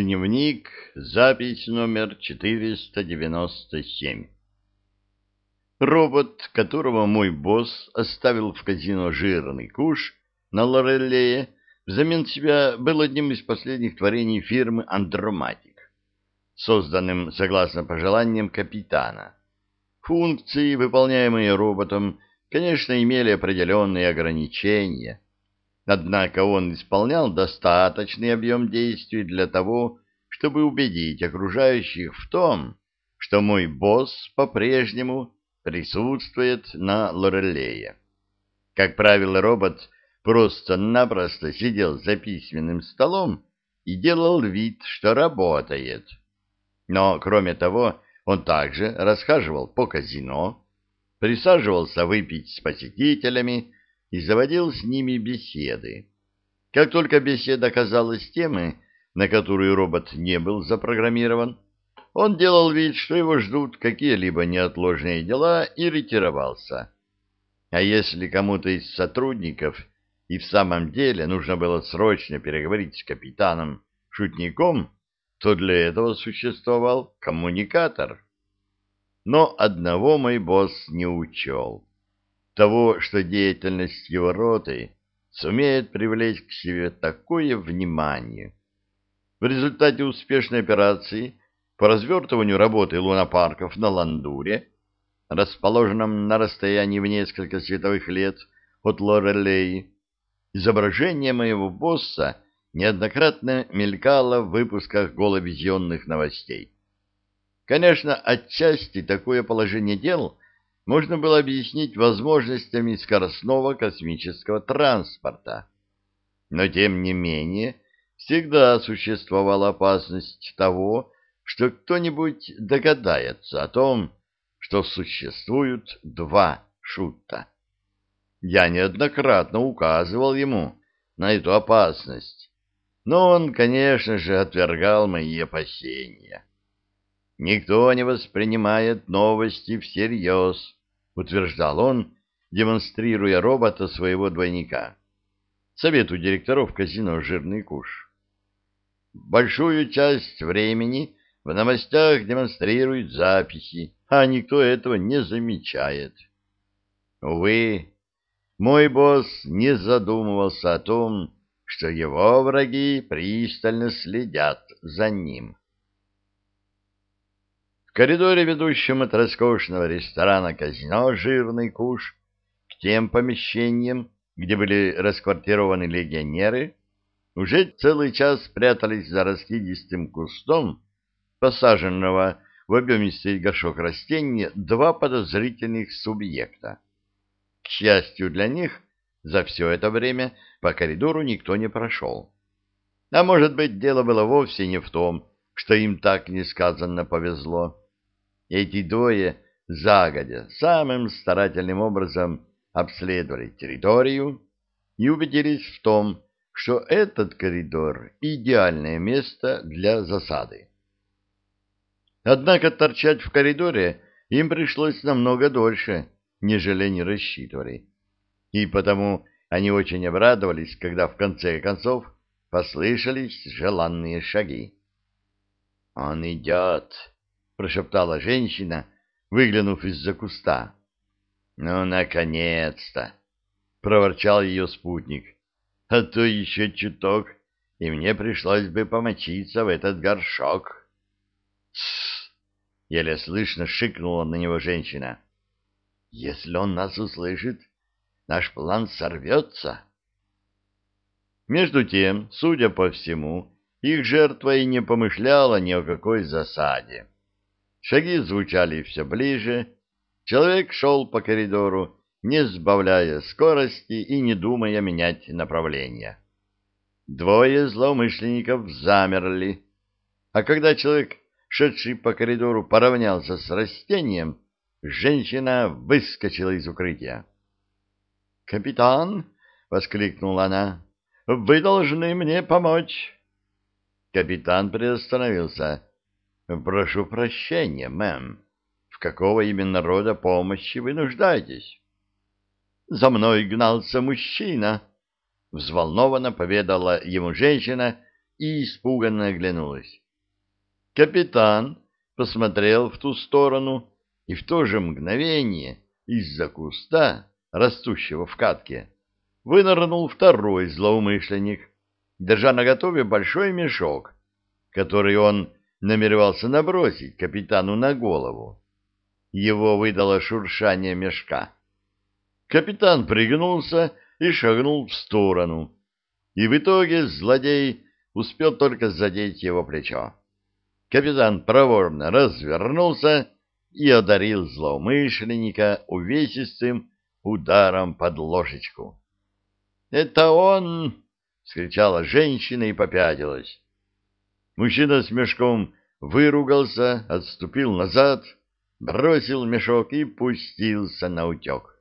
Дневник, запись номер 497. Робот, которого мой босс оставил в казино жирный куш на Лорелее, взамен себя был одним из последних творений фирмы «Андроматик», созданным согласно пожеланиям капитана. Функции, выполняемые роботом, конечно, имели определенные ограничения – Однако он исполнял достаточный объем действий для того, чтобы убедить окружающих в том, что мой босс по-прежнему присутствует на Лорелее. Как правило, робот просто-напросто сидел за письменным столом и делал вид, что работает. Но, кроме того, он также расхаживал по казино, присаживался выпить с посетителями, и заводил с ними беседы. Как только беседа казалась темой, на которую робот не был запрограммирован, он делал вид, что его ждут какие-либо неотложные дела и ретировался. А если кому-то из сотрудников и в самом деле нужно было срочно переговорить с капитаном-шутником, то для этого существовал коммуникатор. Но одного мой босс не учел того, что деятельность его роты сумеет привлечь к себе такое внимание. В результате успешной операции по развертыванию работы лунопарков на Ландуре, расположенном на расстоянии в несколько световых лет от Лорелей, изображение моего босса неоднократно мелькало в выпусках головизионных новостей. Конечно, отчасти такое положение дел можно было объяснить возможностями скоростного космического транспорта. Но, тем не менее, всегда существовала опасность того, что кто-нибудь догадается о том, что существуют два шута. Я неоднократно указывал ему на эту опасность, но он, конечно же, отвергал мои опасения. Никто не воспринимает новости всерьез, утверждал он, демонстрируя робота своего двойника. Совету директоров казино «Жирный куш». Большую часть времени в новостях демонстрируют записи, а никто этого не замечает. Увы, мой босс не задумывался о том, что его враги пристально следят за ним. В коридоре, ведущем от роскошного ресторана казино «Жирный куш» к тем помещениям, где были расквартированы легионеры, уже целый час спрятались за раскидистым кустом, посаженного в объемистый горшок растения, два подозрительных субъекта. К счастью для них, за все это время по коридору никто не прошел. А может быть, дело было вовсе не в том, что им так несказанно повезло. Эти двое загодя самым старательным образом обследовали территорию и убедились в том, что этот коридор — идеальное место для засады. Однако торчать в коридоре им пришлось намного дольше, нежели они рассчитывали. И потому они очень обрадовались, когда в конце концов послышались желанные шаги. «Он идет!» прошептала женщина, выглянув из-за куста. «Ну, наконец-то!» — проворчал ее спутник. «А то еще чуток, и мне пришлось бы помочиться в этот горшок». «Тссс!» — еле слышно шикнула на него женщина. «Если он нас услышит, наш план сорвется». Между тем, судя по всему, их жертва и не помышляла ни о какой засаде. Шаги звучали все ближе. Человек шел по коридору, не сбавляя скорости и не думая менять направление. Двое злоумышленников замерли. А когда человек, шедший по коридору, поравнялся с растением, женщина выскочила из укрытия. «Капитан!» — воскликнула она. «Вы должны мне помочь!» Капитан приостановился. Прошу прощения, мэм. В какого именно рода помощи вы нуждаетесь? За мной гнался мужчина, взволнованно поведала ему женщина и испуганно оглянулась. Капитан посмотрел в ту сторону, и в то же мгновение из-за куста, растущего в катке, вынырнул второй злоумышленник, держа наготове большой мешок, который он намеревался набросить капитану на голову. Его выдало шуршание мешка. Капитан пригнулся и шагнул в сторону, и в итоге злодей успел только задеть его плечо. Капитан проворно развернулся и одарил злоумышленника увесистым ударом под ложечку. «Это он!» — скричала женщина и попятилась. Мужчина с мешком выругался, отступил назад, бросил мешок и пустился на утек.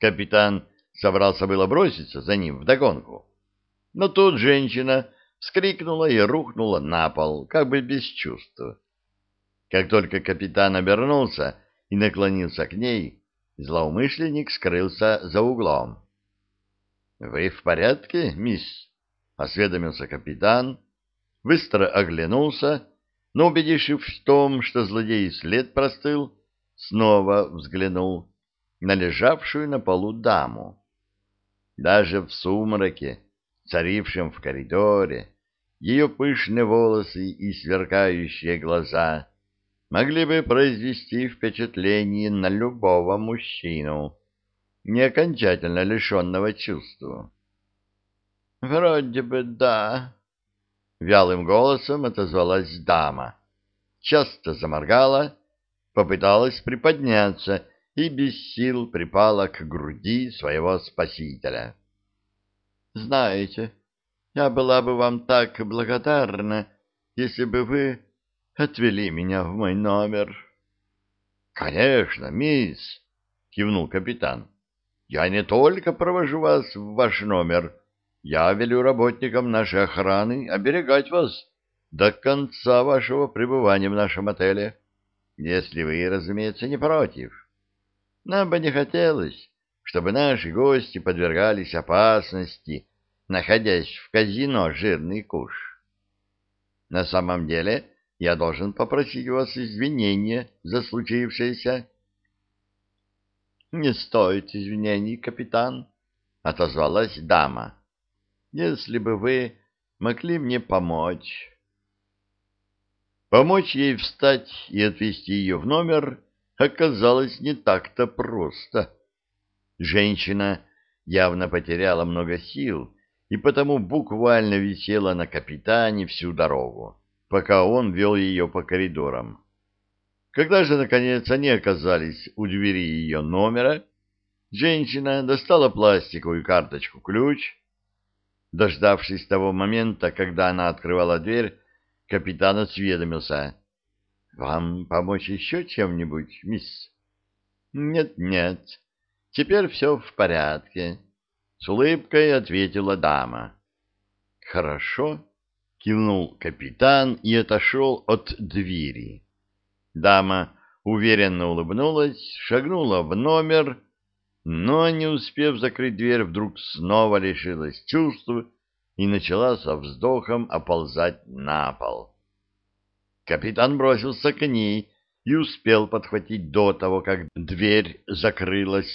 Капитан собрался было броситься за ним вдогонку, но тут женщина вскрикнула и рухнула на пол, как бы без чувства. Как только капитан обернулся и наклонился к ней, злоумышленник скрылся за углом. — Вы в порядке, мисс? — осведомился капитан, быстро оглянулся, но, убедившись в том, что злодей след простыл, снова взглянул на лежавшую на полу даму. Даже в сумраке, царившем в коридоре, ее пышные волосы и сверкающие глаза могли бы произвести впечатление на любого мужчину, не окончательно лишенного чувства. «Вроде бы да», — вялым голосом отозвалась дама. Часто заморгала, попыталась приподняться и без сил припала к груди своего спасителя. «Знаете, я была бы вам так благодарна, если бы вы отвели меня в мой номер». «Конечно, мисс», — кивнул капитан. «Я не только провожу вас в ваш номер, я велю работникам нашей охраны оберегать вас до конца вашего пребывания в нашем отеле, если вы, разумеется, не против». Нам бы не хотелось, чтобы наши гости подвергались опасности, находясь в казино «Жирный куш». На самом деле, я должен попросить у вас извинения за случившееся. — Не стоит извинений, капитан, — отозвалась дама. — Если бы вы могли мне помочь. Помочь ей встать и отвезти ее в номер — оказалось не так-то просто. Женщина явно потеряла много сил и потому буквально висела на капитане всю дорогу, пока он вел ее по коридорам. Когда же, наконец, они оказались у двери ее номера, женщина достала пластиковую карточку-ключ. Дождавшись того момента, когда она открывала дверь, капитан осведомился — вам помочь еще чем-нибудь, мисс? Нет, нет, теперь все в порядке. С улыбкой ответила дама. Хорошо, кивнул капитан и отошел от двери. Дама уверенно улыбнулась, шагнула в номер, но, не успев закрыть дверь, вдруг снова лишилась чувств и начала со вздохом оползать на пол. Капитан бросился к ней и успел подхватить до того, как дверь закрылась.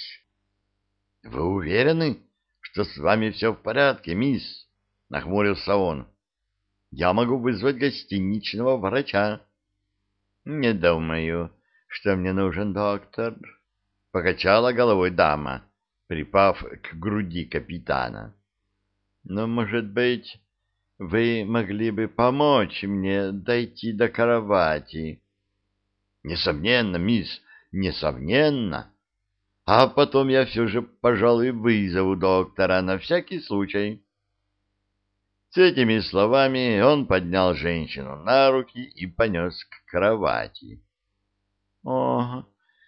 — Вы уверены, что с вами все в порядке, мисс? — нахмурился он. — Я могу вызвать гостиничного врача. — Не думаю, что мне нужен доктор, — покачала головой дама, припав к груди капитана. — Но, может быть, вы могли бы помочь мне дойти до кровати. Несомненно, мисс, несомненно. А потом я все же, пожалуй, вызову доктора на всякий случай. С этими словами он поднял женщину на руки и понес к кровати. — О,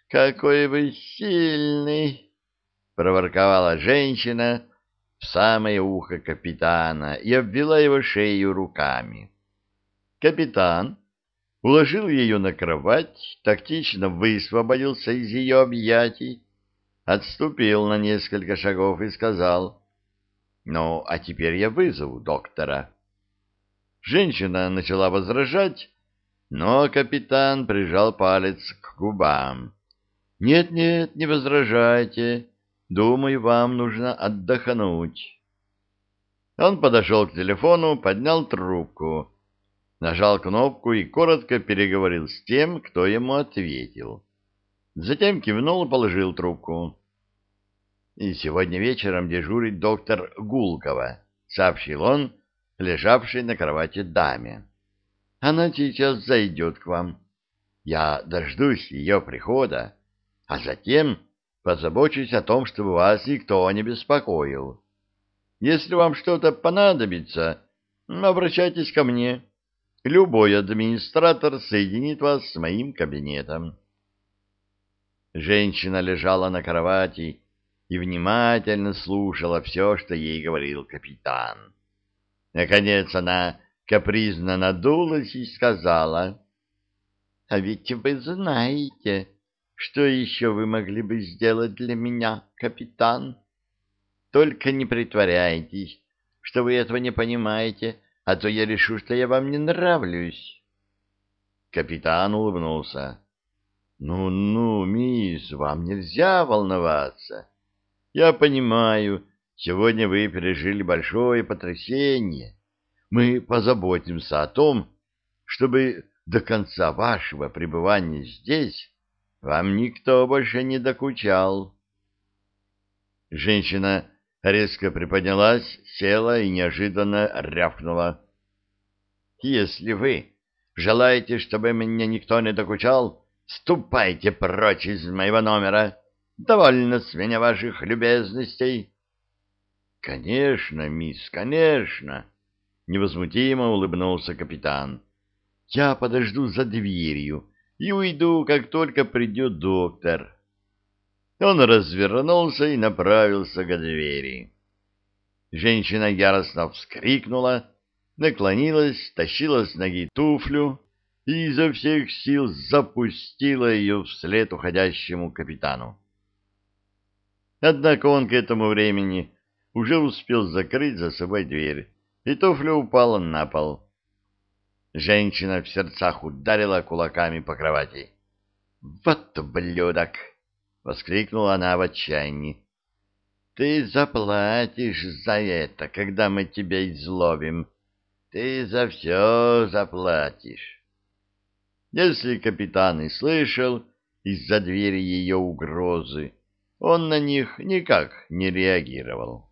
какой вы сильный! — проворковала женщина, в самое ухо капитана и обвела его шею руками. Капитан уложил ее на кровать, тактично высвободился из ее объятий, отступил на несколько шагов и сказал, Ну, а теперь я вызову доктора. Женщина начала возражать, но капитан прижал палец к губам. «Нет-нет, не возражайте. Думаю, вам нужно отдохнуть». Он подошел к телефону, поднял трубку, нажал кнопку и коротко переговорил с тем, кто ему ответил. Затем кивнул и положил трубку. «И сегодня вечером дежурит доктор Гулкова», — сообщил он, лежавшей на кровати даме. «Она сейчас зайдет к вам. Я дождусь ее прихода, а затем позабочусь о том, чтобы вас никто не беспокоил. Если вам что-то понадобится, обращайтесь ко мне. Любой администратор соединит вас с моим кабинетом». Женщина лежала на кровати и внимательно слушала все, что ей говорил капитан. Наконец она капризно надулась и сказала, «А ведь вы знаете, что еще вы могли бы сделать для меня, капитан? Только не притворяйтесь, что вы этого не понимаете, а то я решу, что я вам не нравлюсь». Капитан улыбнулся. «Ну-ну, мисс, вам нельзя волноваться. Я понимаю, сегодня вы пережили большое потрясение. Мы позаботимся о том, чтобы до конца вашего пребывания здесь вам никто больше не докучал». Женщина резко приподнялась, села и неожиданно рявкнула. «Если вы желаете, чтобы меня никто не докучал, Ступайте прочь из моего номера. Довольно с меня ваших любезностей. — Конечно, мисс, конечно, — невозмутимо улыбнулся капитан. — Я подожду за дверью и уйду, как только придет доктор. Он развернулся и направился к двери. Женщина яростно вскрикнула, наклонилась, тащила с ноги туфлю, и изо всех сил запустила ее вслед уходящему капитану. Однако он к этому времени уже успел закрыть за собой дверь, и туфля упала на пол. Женщина в сердцах ударила кулаками по кровати. «Вот блюдок!» — воскликнула она в отчаянии. «Ты заплатишь за это, когда мы тебя изловим. Ты за все заплатишь». Если капитан и слышал из-за двери ее угрозы, он на них никак не реагировал.